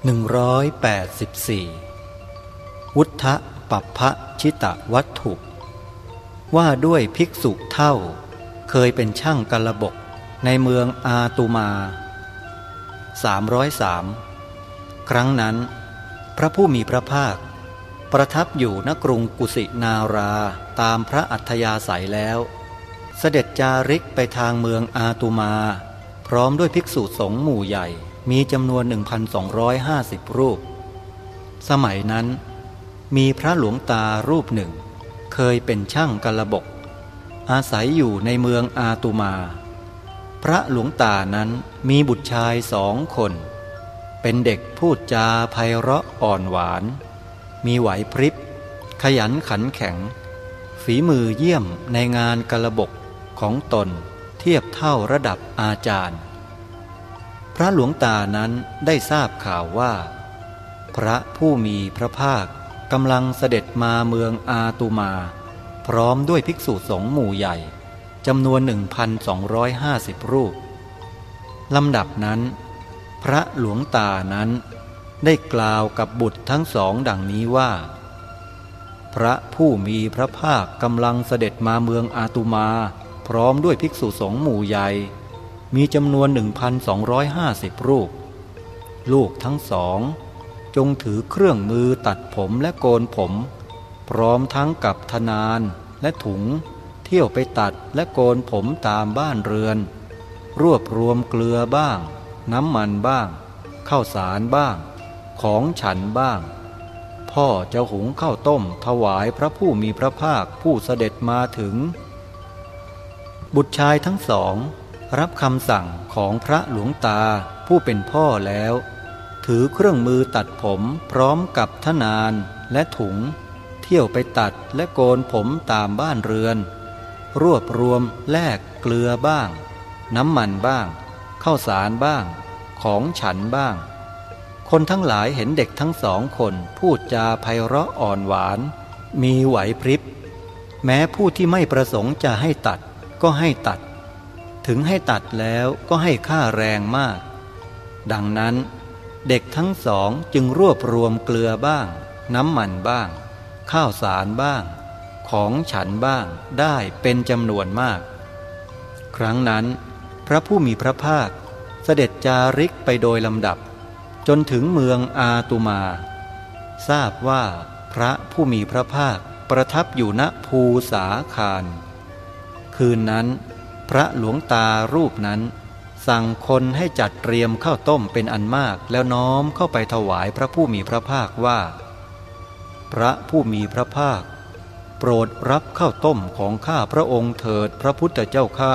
184 วุฒะปัปพะชิตะวัตถุ ว่าด้วยภิกษุเท่า เคยเป็นช่างกระบกในเมืองอาตุมา 303 ครั้งนั้น พระผู้มีพระภาค ประทับอยู่ณกรุงกุสินาราตามพระอัธยาศัยแล้ว เสด็จจาริกไปทางเมืองอาตุมา พร้อมด้วยภิกษุสงฆ์หมู่ใหญ่ มีจำนวน 1,250 รูป สมัยนั้น มีพระหลวงตารูปหนึ่ง เคยเป็นช่างกระบก อาศัยอยู่ในเมืองอาตุมา พระหลวงตานั้นมีบุตรชายสองคน เป็นเด็กพูดจาไพเราะอ่อนหวาน มีไหวพริบ ขยันขันแข็ง ฝีมือเยี่ยมในงานกระบกของตนเทียบเท่าระดับอาจารย์ พระหลวงตานั้นได้ทราบข่าวว่า พระผู้มีพระภาคกำลังเสด็จมาเมืองอาตุมา พร้อมด้วยภิกษุสงฆ์หมู่ใหญ่จำนวน 1,250 รูปลำดับนั้น พระหลวงตานั้น ได้กล่าวกับบุตรทั้งสองดังนี้ว่า พระผู้มีพระภาคกำลังเสด็จมาเมืองอาตุมา พร้อมด้วยภิกษุสงฆ์หมู่ใหญ่ มีจำนวน 1,250 รูป ลูกทั้งสอง จงถือเครื่องมือตัดผมและโกนผม พร้อมทั้งกับธนานและถุง เที่ยวไปตัดและโกนผมตามบ้านเรือน รวบรวมเกลือบ้าง น้ำมันบ้างข้าวสารบ้าง ของฉันบ้าง พ่อจะหุงข้าวต้มถวายพระผู้มีพระภาคผู้เสด็จมาถึง บุตรชายทั้งสอง รับคำสั่งของพระหลวงตาผู้เป็นพ่อแล้ว ถือเครื่องมือตัดผมพร้อมกับทนานและถุง เที่ยวไปตัดและโกนผมตามบ้านเรือน รวบรวมแลกเกลือบ้าง น้ำมันบ้างข้าวสารบ้าง ของฉันบ้าง คนทั้งหลายเห็นเด็กทั้งสองคนพูดจาไพเราะอ่อนหวาน มีไหวพริบ แม้ผู้ที่ไม่ประสงค์จะให้ตัดก็ให้ตัด ถึงให้ตัดแล้วก็ให้ค่าแรงมาก ดังนั้น เด็กทั้งสองจึงรวบรวมเกลือบ้าง น้ำมันบ้าง ข้าวสารบ้าง ของฉันบ้างได้เป็นจำนวนมาก ครั้งนั้น พระผู้มีพระภาคเสด็จจาริกไปโดยลำดับ จนถึงเมืองอาตุมา ทราบว่าพระผู้มีพระภาคประทับอยู่ณภูสาคาร คืนนั้น พระหลวงตารูปนั้น สั่งคนให้จัดเตรียมข้าวต้มเป็นอันมากแล้วน้อมเข้าไปถวายพระผู้มีพระภาคว่า พระผู้มีพระภาค โปรดรับข้าวต้มของข้าพระองค์เถิดพระพุทธเจ้าข้า